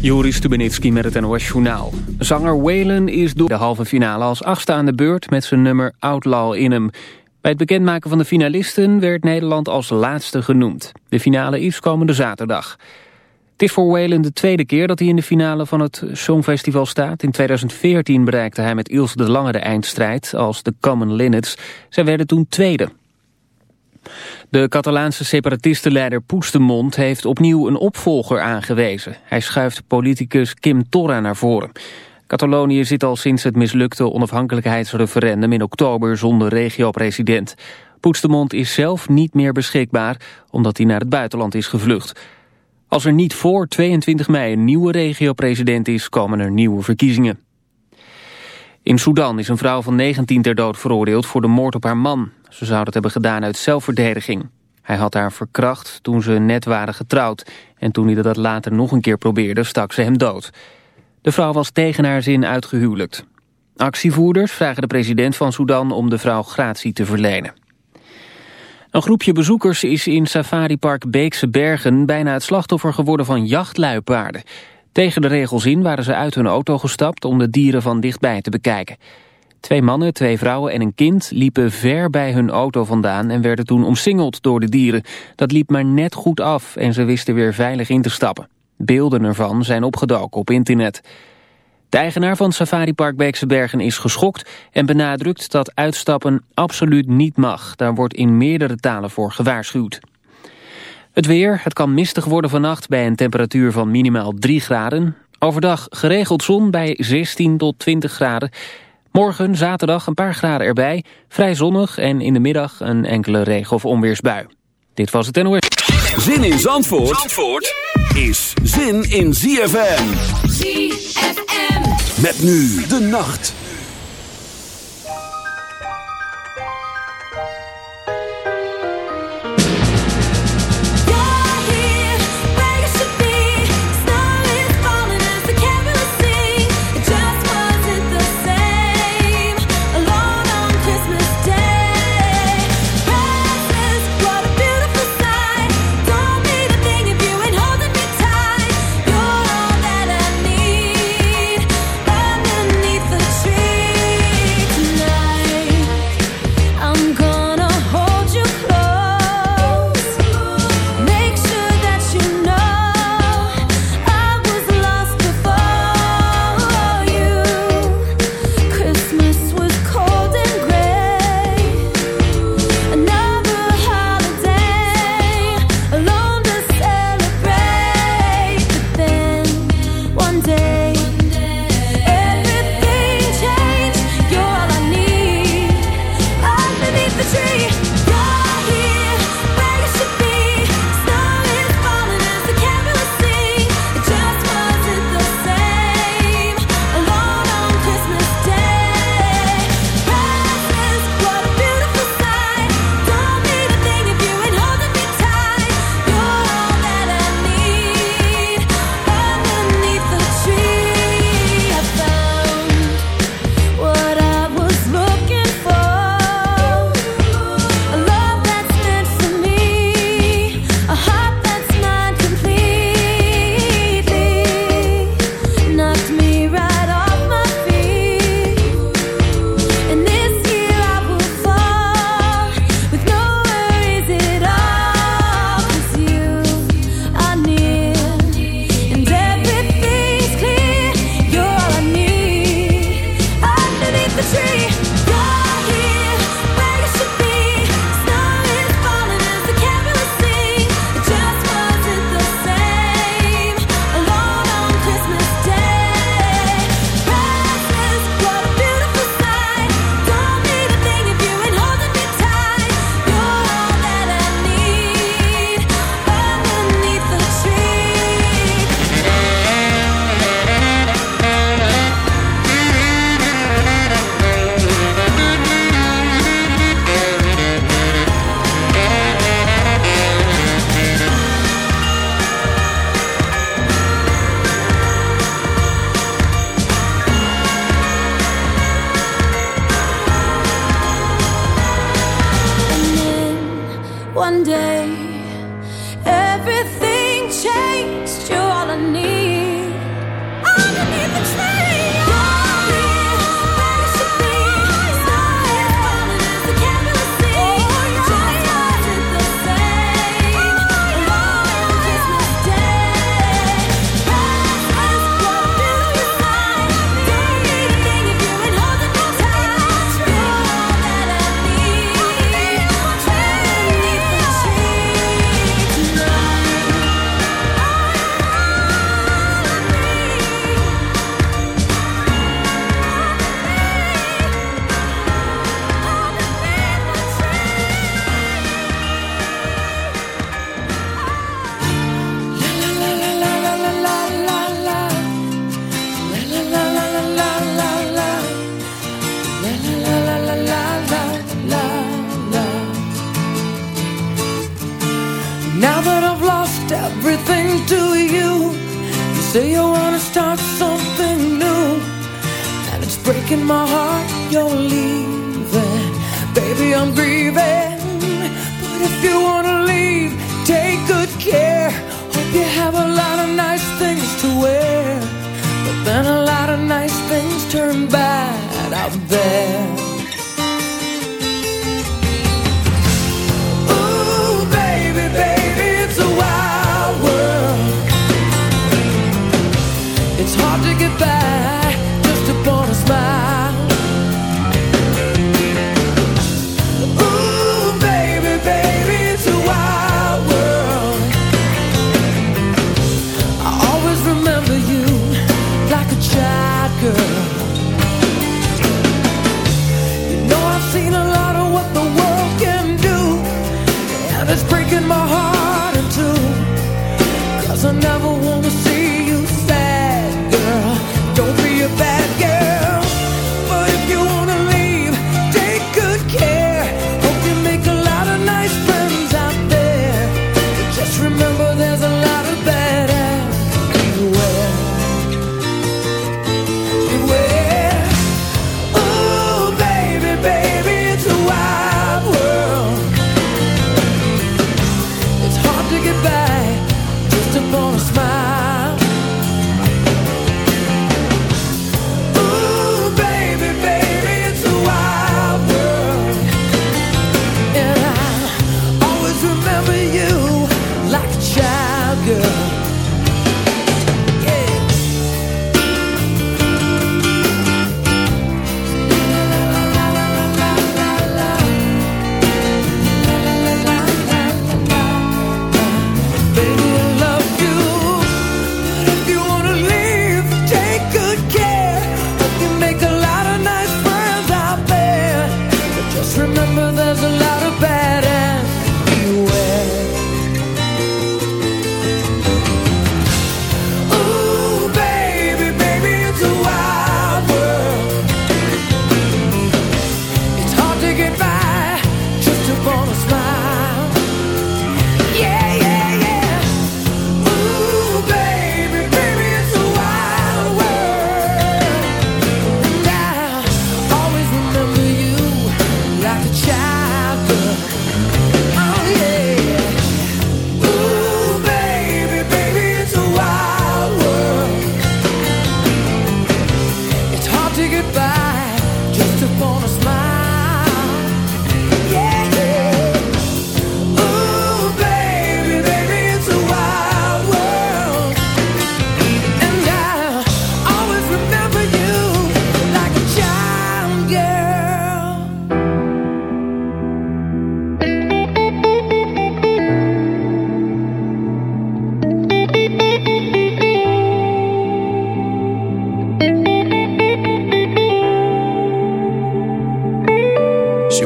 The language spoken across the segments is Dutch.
Joris Stubenitski met het NOS Journaal. Zanger Waylon is door de halve finale als achtste aan de beurt met zijn nummer Outlaw in hem. Bij het bekendmaken van de finalisten werd Nederland als laatste genoemd. De finale is komende zaterdag. Het is voor Waylon de tweede keer dat hij in de finale van het Songfestival staat. In 2014 bereikte hij met Ilse de Lange de eindstrijd als de Common Linnets. Zij werden toen tweede. De Catalaanse separatistenleider Poestemond heeft opnieuw een opvolger aangewezen. Hij schuift politicus Kim Torra naar voren. Catalonië zit al sinds het mislukte onafhankelijkheidsreferendum in oktober zonder regio-president. Poestemond is zelf niet meer beschikbaar omdat hij naar het buitenland is gevlucht. Als er niet voor 22 mei een nieuwe regio-president is, komen er nieuwe verkiezingen. In Sudan is een vrouw van 19 ter dood veroordeeld voor de moord op haar man. Ze zou dat hebben gedaan uit zelfverdediging. Hij had haar verkracht toen ze net waren getrouwd. En toen hij dat later nog een keer probeerde, stak ze hem dood. De vrouw was tegen haar zin uitgehuwelijkt. Actievoerders vragen de president van Sudan om de vrouw gratie te verlenen. Een groepje bezoekers is in safaripark Beekse Bergen bijna het slachtoffer geworden van jachtluipaarden. Tegen de regels in waren ze uit hun auto gestapt om de dieren van dichtbij te bekijken. Twee mannen, twee vrouwen en een kind liepen ver bij hun auto vandaan en werden toen omsingeld door de dieren. Dat liep maar net goed af en ze wisten weer veilig in te stappen. Beelden ervan zijn opgedoken op internet. De eigenaar van Safari Park Beekse Bergen is geschokt en benadrukt dat uitstappen absoluut niet mag. Daar wordt in meerdere talen voor gewaarschuwd. Het weer, het kan mistig worden vannacht bij een temperatuur van minimaal 3 graden. Overdag geregeld zon bij 16 tot 20 graden. Morgen, zaterdag, een paar graden erbij. Vrij zonnig en in de middag een enkele regen- of onweersbui. Dit was het NOS. Zin in Zandvoort, Zandvoort is zin in ZFM. ZFM. Met nu de nacht.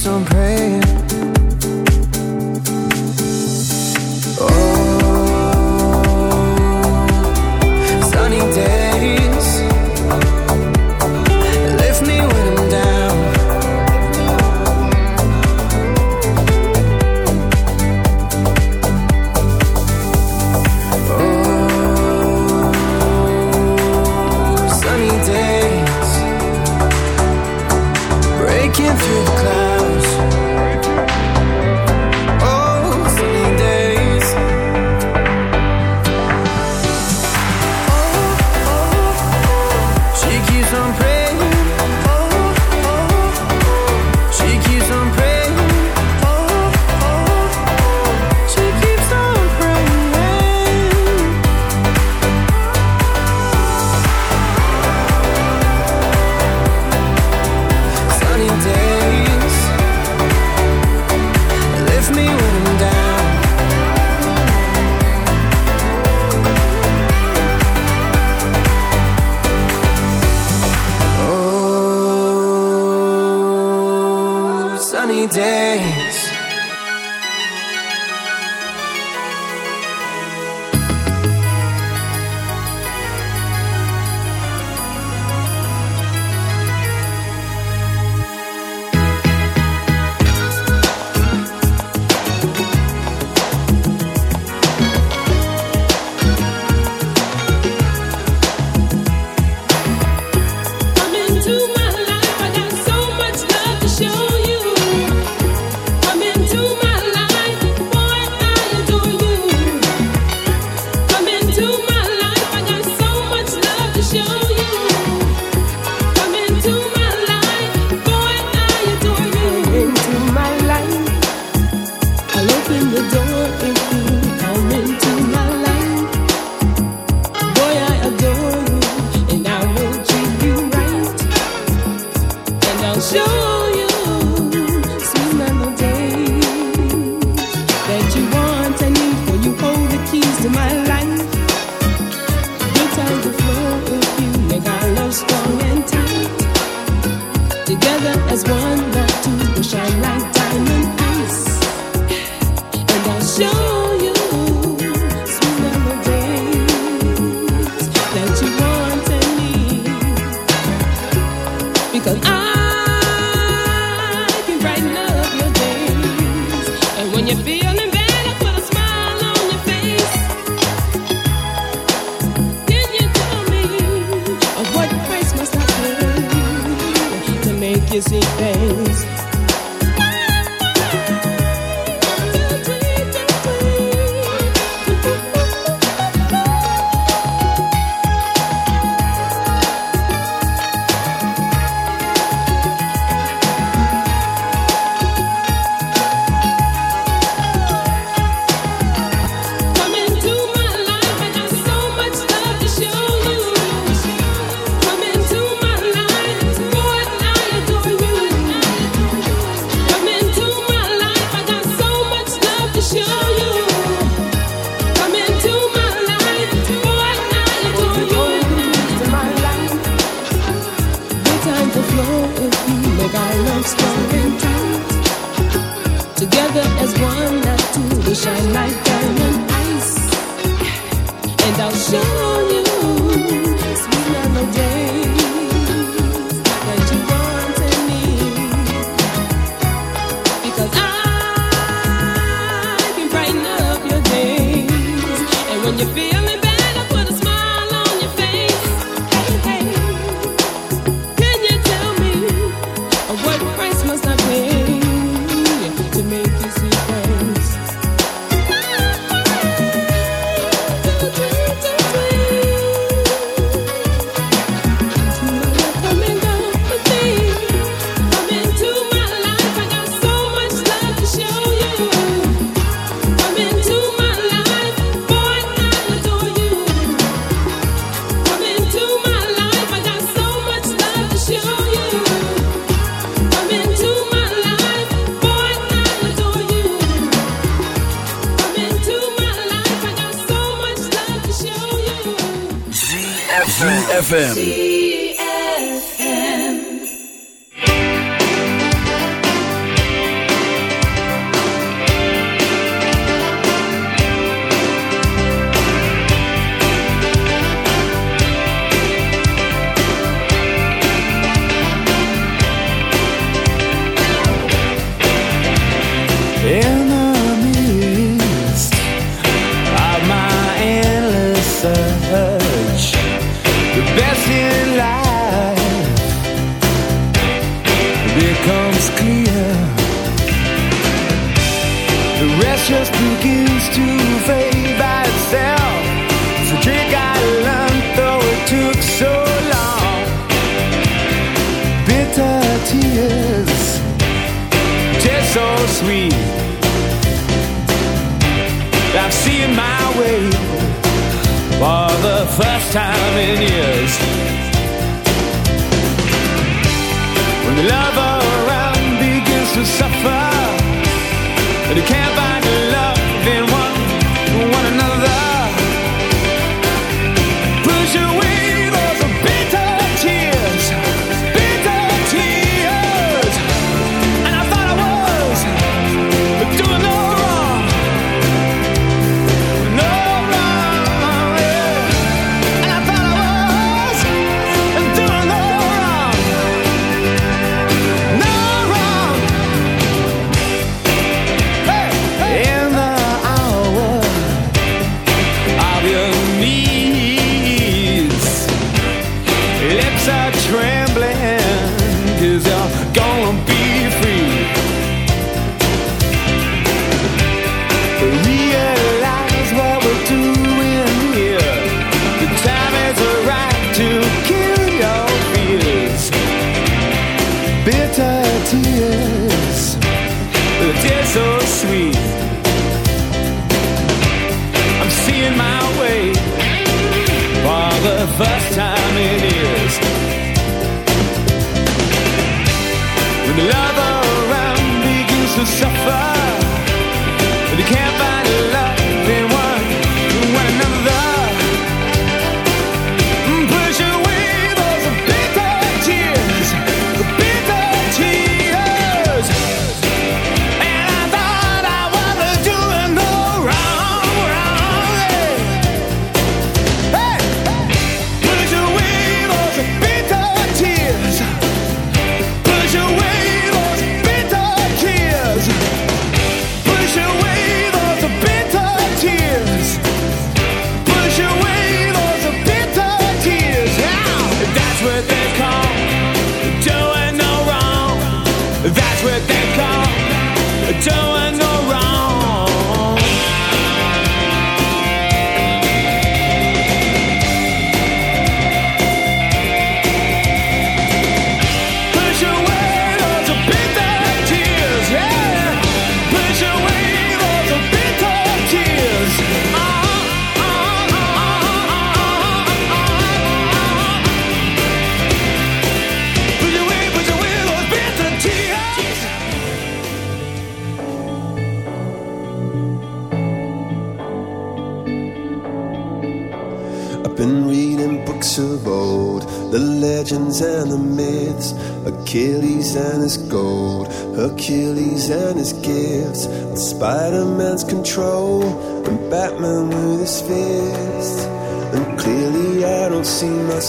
keeps on praying the flow if we make our love strong and. Together as one, we shine like diamond. And I'll show you sweet. ZFM. for the first time in years.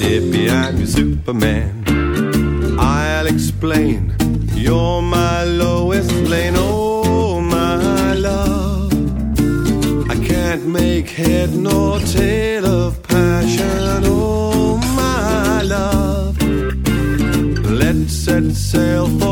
Dippy, I'm your Superman. I'll explain. You're my lowest lane. Oh, my love. I can't make head nor tail of passion. Oh, my love. Let's set sail for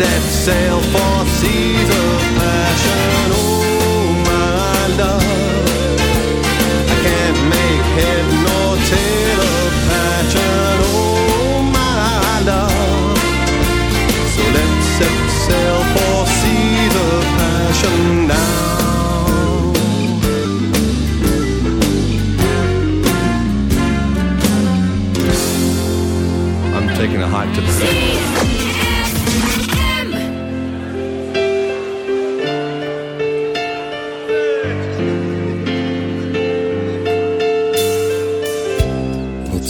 set sail for seas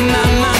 My na.